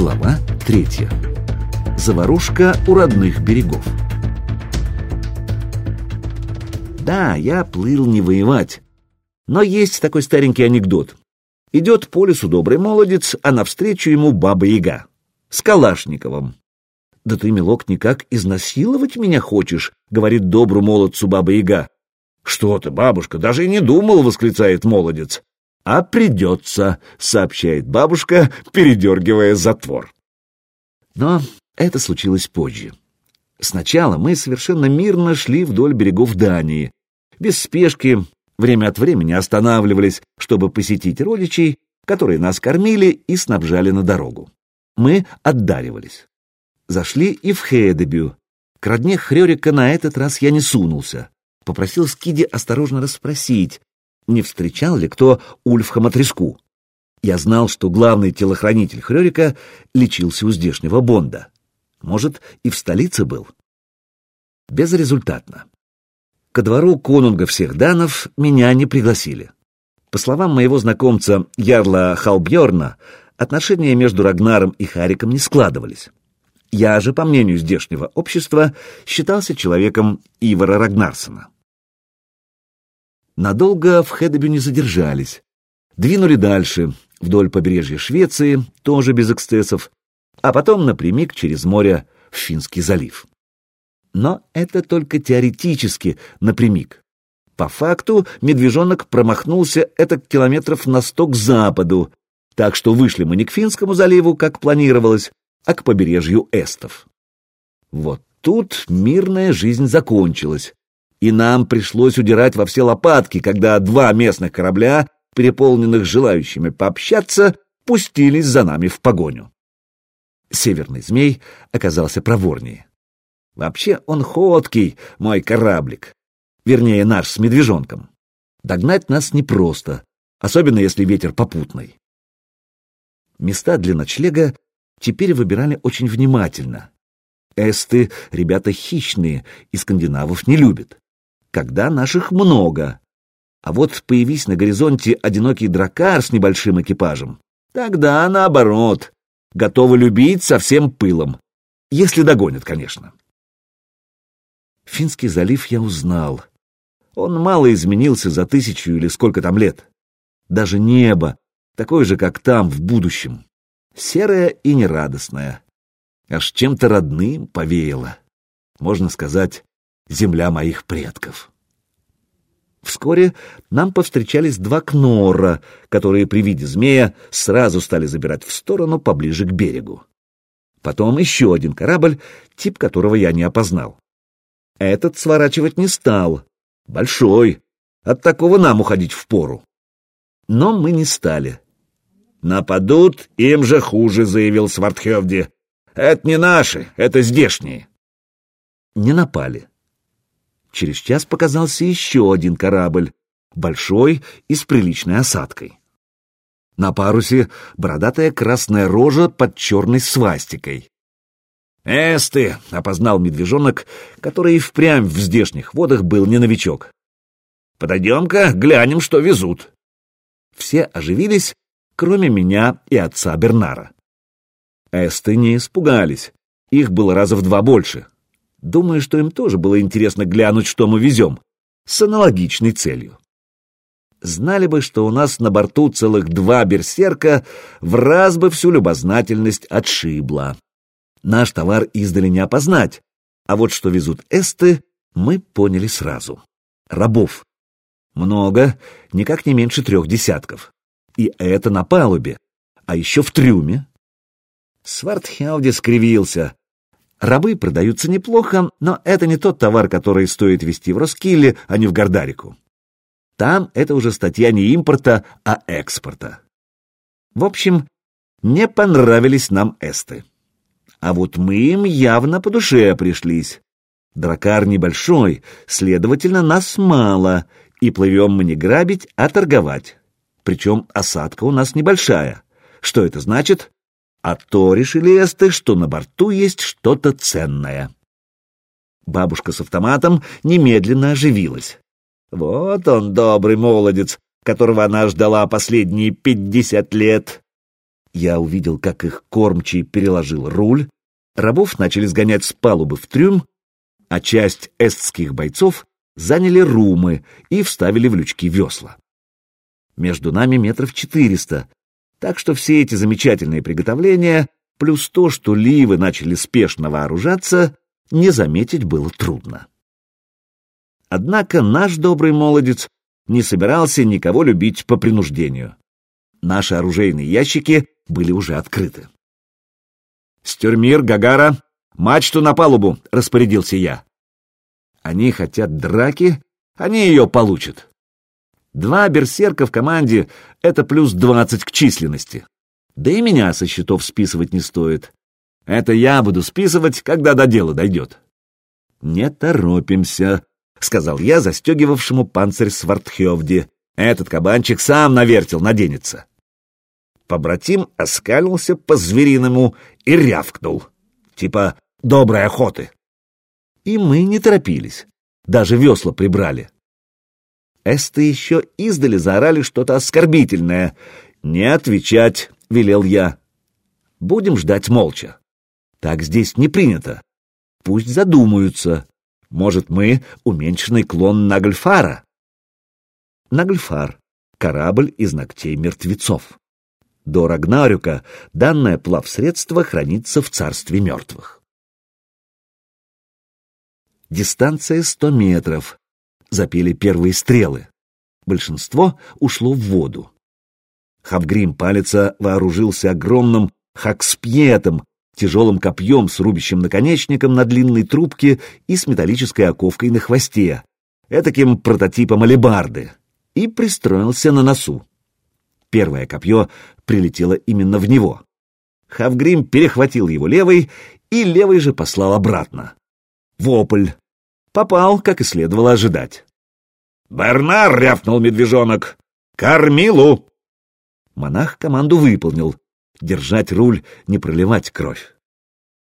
Глава третья. Заварушка у родных берегов. Да, я плыл не воевать. Но есть такой старенький анекдот. Идет по лесу добрый молодец, а навстречу ему баба-яга. С Калашниковым. «Да ты, милок, никак изнасиловать меня хочешь?» — говорит добру молодцу баба-яга. «Что ты, бабушка, даже и не думал!» — восклицает молодец. «А придется», — сообщает бабушка, передергивая затвор. Но это случилось позже. Сначала мы совершенно мирно шли вдоль берегов Дании. Без спешки, время от времени останавливались, чтобы посетить родичей, которые нас кормили и снабжали на дорогу. Мы отдаривались. Зашли и в Хедебю. К родне Хрёрика на этот раз я не сунулся. Попросил Скиди осторожно расспросить, не встречал ли кто Ульфха Матреску. Я знал, что главный телохранитель Хрёрика лечился у здешнего Бонда. Может, и в столице был. Безрезультатно. Ко двору конунга всех данов меня не пригласили. По словам моего знакомца Ярла Халбьорна, отношения между Рагнаром и Хариком не складывались. Я же, по мнению здешнего общества, считался человеком Ивара Рагнарсона. Надолго в Хедебю не задержались. Двинули дальше, вдоль побережья Швеции, тоже без эксцессов, а потом напрямик через море в Финский залив. Но это только теоретически напрямик. По факту медвежонок промахнулся это километров на сто к западу, так что вышли мы не к Финскому заливу, как планировалось, а к побережью Эстов. Вот тут мирная жизнь закончилась, и нам пришлось удирать во все лопатки, когда два местных корабля, переполненных желающими пообщаться, пустились за нами в погоню. Северный змей оказался проворнее. Вообще он ходкий, мой кораблик. Вернее, наш с медвежонком. Догнать нас непросто, особенно если ветер попутный. Места для ночлега теперь выбирали очень внимательно. Эсты — ребята хищные и скандинавов не любят. Когда наших много. А вот появись на горизонте одинокий дракар с небольшим экипажем, тогда наоборот, готовы любить со всем пылом. Если догонят, конечно. Финский залив я узнал. Он мало изменился за тысячу или сколько там лет. Даже небо, такое же, как там, в будущем. Серое и нерадостное. Аж чем-то родным повеяло. Можно сказать, земля моих предков. Вскоре нам повстречались два кнора, которые при виде змея сразу стали забирать в сторону поближе к берегу. Потом еще один корабль, тип которого я не опознал. Этот сворачивать не стал. Большой. От такого нам уходить впору. Но мы не стали. «Нападут, им же хуже», — заявил Свартхевди. «Это не наши, это здешние». Не напали. Через час показался еще один корабль, большой и с приличной осадкой. На парусе бородатая красная рожа под черной свастикой. «Эсты!» — опознал медвежонок, который и впрямь в здешних водах был не новичок. «Подойдем-ка, глянем, что везут». Все оживились, кроме меня и отца Бернара. Эсты не испугались, их было раза в два больше. Думаю, что им тоже было интересно глянуть, что мы везем, с аналогичной целью. Знали бы, что у нас на борту целых два берсерка, в раз бы всю любознательность отшибла. Наш товар издали не опознать, а вот что везут эсты, мы поняли сразу. Рабов. Много, никак не меньше трех десятков. И это на палубе, а еще в трюме. Свартхелди скривился. Рабы продаются неплохо, но это не тот товар, который стоит везти в Роскилле, а не в Гордарику. Там это уже статья не импорта, а экспорта. В общем, не понравились нам эсты. А вот мы им явно по душе пришлись. Дракар небольшой, следовательно, нас мало, и плывем мы не грабить, а торговать. Причем осадка у нас небольшая. Что это значит? А то решили эсты, что на борту есть что-то ценное. Бабушка с автоматом немедленно оживилась. Вот он, добрый молодец, которого она ждала последние пятьдесят лет. Я увидел, как их кормчий переложил руль, рабов начали сгонять с палубы в трюм, а часть эстских бойцов заняли румы и вставили в лючки весла. Между нами метров четыреста, так что все эти замечательные приготовления, плюс то, что ливы начали спешно вооружаться, не заметить было трудно. Однако наш добрый молодец не собирался никого любить по принуждению. Наши оружейные ящики были уже открыты. «Стюрмир, Гагара, мачту на палубу!» — распорядился я. Они хотят драки, они ее получат. Два берсерка в команде — это плюс двадцать к численности. Да и меня со счетов списывать не стоит. Это я буду списывать, когда до дела дойдет. Не торопимся, — сказал я застегивавшему панцирь Свартхевди. Этот кабанчик сам навертел, наденется. Побратим оскалился по-звериному и рявкнул. Типа «доброй охоты». И мы не торопились, даже весла прибрали. Эсты еще издали заорали что-то оскорбительное. «Не отвечать», — велел я. «Будем ждать молча. Так здесь не принято. Пусть задумаются. Может, мы уменьшенный клон Нагльфара?» Нагльфар — корабль из ногтей мертвецов. До Рагнарюка данное плавсредство хранится в царстве мертвых. Дистанция сто метров. Запели первые стрелы. Большинство ушло в воду. Хавгрим Палица вооружился огромным хакспьетом, тяжелым копьем с рубящим наконечником на длинной трубке и с металлической оковкой на хвосте, этаким прототипом алебарды, и пристроился на носу. Первое копье прилетело именно в него. Хавгрим перехватил его левой и левой же послал обратно. Вопль. Попал, как и следовало ожидать. «Бернар!» — рявкнул медвежонок. «Кормилу!» Монах команду выполнил. Держать руль, не проливать кровь.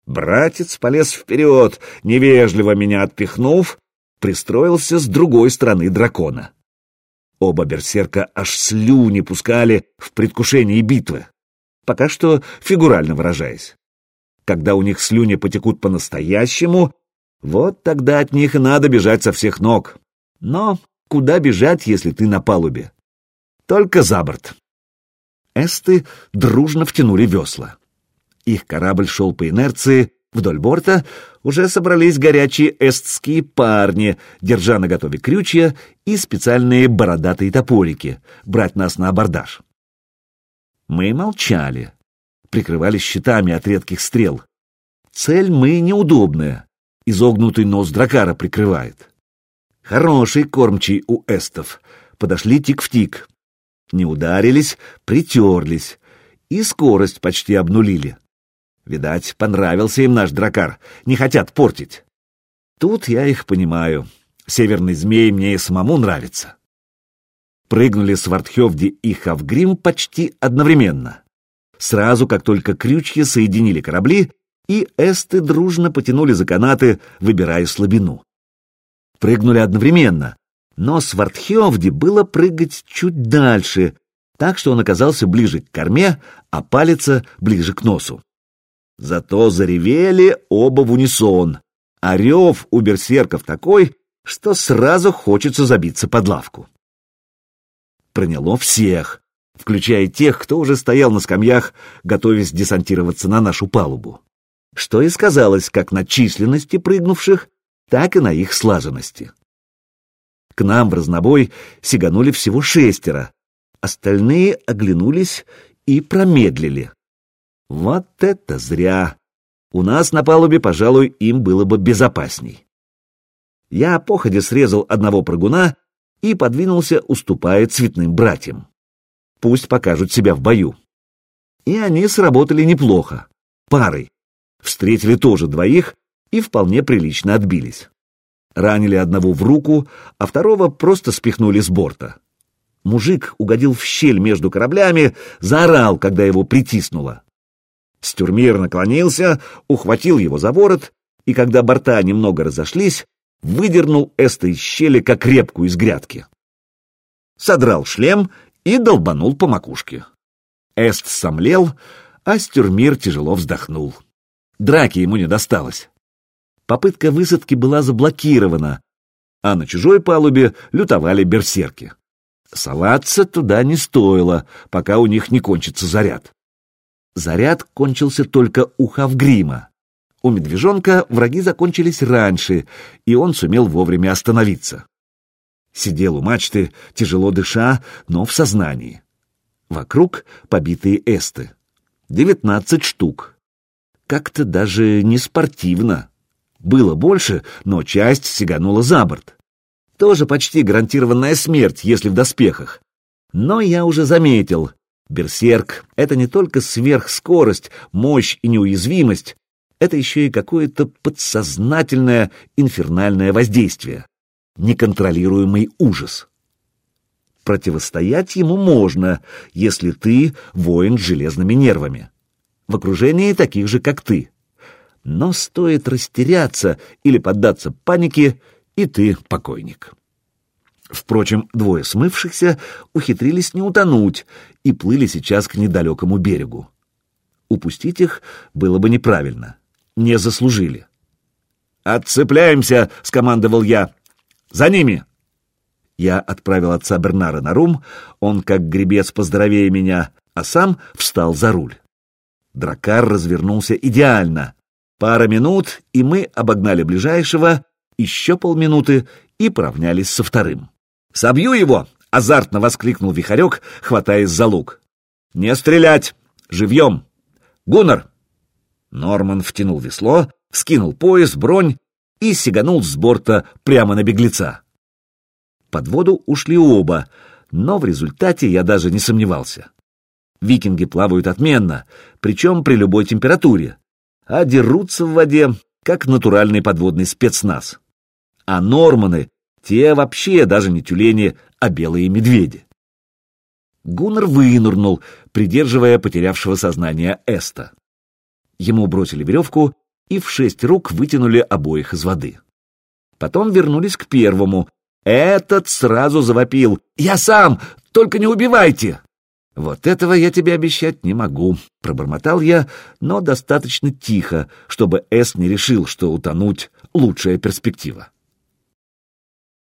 Братец полез вперед, невежливо меня отпихнув, пристроился с другой стороны дракона. Оба берсерка аж слюни пускали в предвкушении битвы. Пока что фигурально выражаясь. Когда у них слюни потекут по-настоящему, вот тогда от них и надо бежать со всех ног. Но куда бежать, если ты на палубе? Только за борт. Эсты дружно втянули весла. Их корабль шел по инерции, вдоль борта уже собрались горячие эстские парни, держа на готове крючья и специальные бородатые топорики, брать нас на абордаж. Мы молчали, прикрывались щитами от редких стрел. Цель мы неудобная, изогнутый нос дракара прикрывает. Хороший кормчий у эстов, подошли тик в тик. Не ударились, притерлись, и скорость почти обнулили. Видать, понравился им наш дракар, не хотят портить. Тут я их понимаю. Северный змей мне и самому нравится. Прыгнули Свардхевди и Хавгрим почти одновременно. Сразу, как только крючья соединили корабли, и эсты дружно потянули за канаты, выбирая слабину. Прыгнули одновременно, но Свардхевди было прыгать чуть дальше, так что он оказался ближе к корме, а палец ближе к носу. Зато заревели оба в унисон, а рев у берсерков такой, что сразу хочется забиться под лавку. Проняло всех, включая тех, кто уже стоял на скамьях, готовясь десантироваться на нашу палубу. Что и сказалось как на численности прыгнувших, так и на их слаженности. К нам в разнобой сиганули всего шестеро, остальные оглянулись и промедлили. Вот это зря! У нас на палубе, пожалуй, им было бы безопасней. Я походе срезал одного прыгуна и подвинулся, уступая цветным братьям. Пусть покажут себя в бою. И они сработали неплохо. Парой. Встретили тоже двоих и вполне прилично отбились. Ранили одного в руку, а второго просто спихнули с борта. Мужик угодил в щель между кораблями, заорал, когда его притиснуло. Стюрмир наклонился, ухватил его за ворот, и когда борта немного разошлись, выдернул Эста из щели, как репку из грядки. Содрал шлем и долбанул по макушке. Эст сомлел, а Стюрмир тяжело вздохнул. Драки ему не досталось. Попытка высадки была заблокирована, а на чужой палубе лютовали берсерки. Соваться туда не стоило, пока у них не кончится заряд. Заряд кончился только у Хавгрима. У медвежонка враги закончились раньше, и он сумел вовремя остановиться. Сидел у мачты, тяжело дыша, но в сознании. Вокруг побитые эсты. Девятнадцать штук. Как-то даже не спортивно. Было больше, но часть сиганула за борт. Тоже почти гарантированная смерть, если в доспехах. Но я уже заметил, берсерк — это не только сверхскорость, мощь и неуязвимость, это еще и какое-то подсознательное инфернальное воздействие, неконтролируемый ужас. Противостоять ему можно, если ты воин с железными нервами, в окружении таких же, как ты. Но стоит растеряться или поддаться панике, и ты покойник. Впрочем, двое смывшихся ухитрились не утонуть и плыли сейчас к недалекому берегу. Упустить их было бы неправильно. Не заслужили. «Отцепляемся!» — скомандовал я. «За ними!» Я отправил отца Бернара на рум, он, как гребец, поздоровее меня, а сам встал за руль. Дракар развернулся идеально. Пара минут, и мы обогнали ближайшего, еще полминуты и поравнялись со вторым. «Собью его!» — азартно воскликнул Вихарек, хватаясь за лук. «Не стрелять! Живьем! Гуннар!» Норман втянул весло, скинул пояс, бронь и сиганул с борта прямо на беглеца. Под воду ушли оба, но в результате я даже не сомневался. Викинги плавают отменно, причем при любой температуре, а дерутся в воде, как натуральный подводный спецназ. А норманы, те вообще даже не тюлени, а белые медведи. Гуннар вынырнул, придерживая потерявшего сознание Эста. Ему бросили веревку и в шесть рук вытянули обоих из воды. Потом вернулись к первому. Этот сразу завопил. «Я сам! Только не убивайте!» «Вот этого я тебе обещать не могу», — пробормотал я, но достаточно тихо, чтобы Эс не решил, что утонуть — лучшая перспектива.